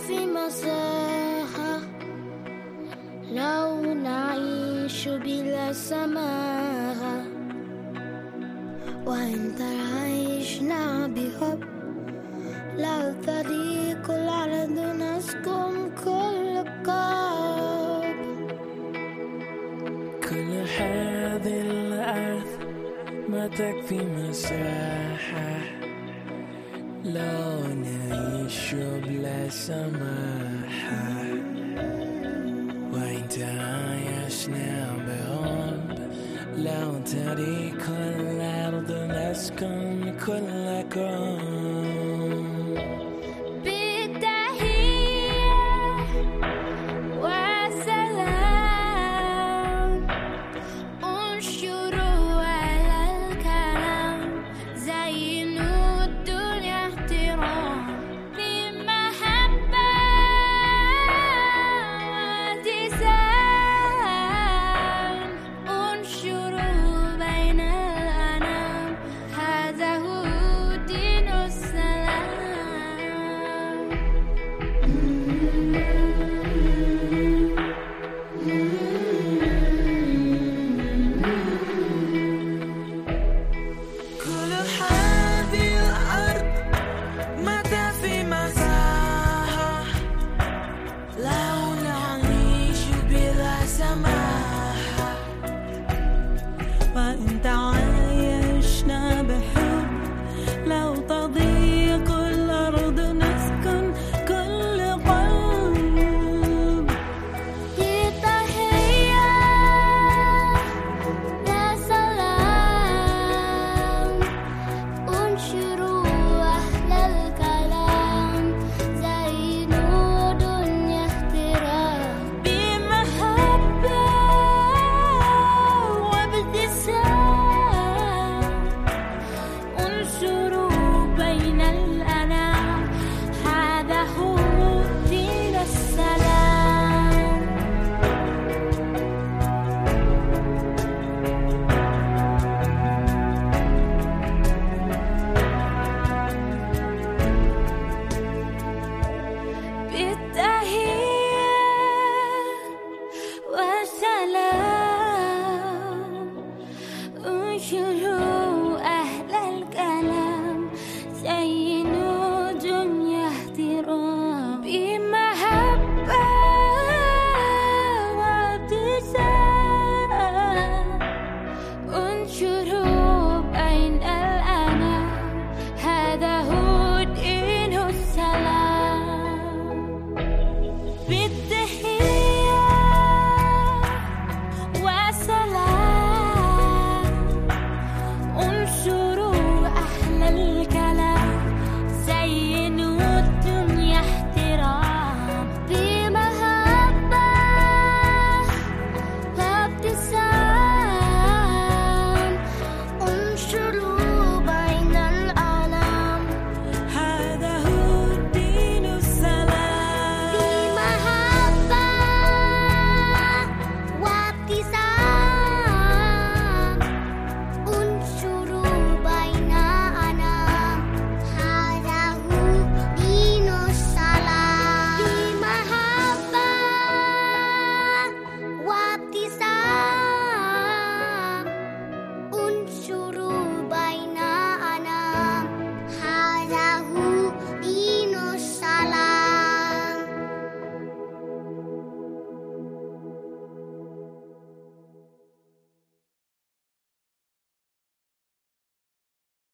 تكفي مساحة. لو نعيش بلا سماحة. وإن عيشنا بحب لا تضيق. مساحة لو نعيش بلا سماحة وإن تعايشنا بحب لو تريك الأرض نسكن كل كون Love. bit down.